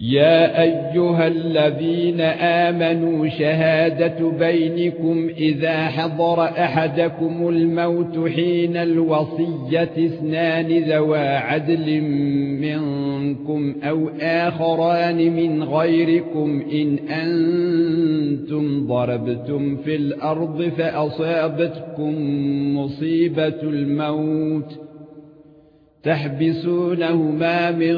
يا ايها الذين امنوا شهاده بينكم اذا حضر احدكم الموت حين الوصيه اثنان ذوى عدل منكم أو اخران من غيركم ان أنتم ضربتم في الأرض فاصابتكم مصيبه الموت تحبسونهما من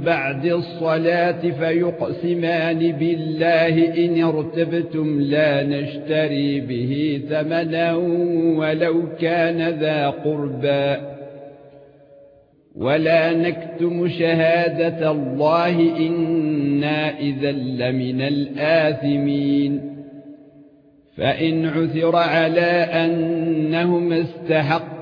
بعد الصلاة فيقسمان بالله إن ارتبتم لا نشتري به ثمنا ولو كان ذا قربى. ولا نكتم شهادة الله إنا إذا لمن الآثمين. فإن عثر على أنهم استحقوا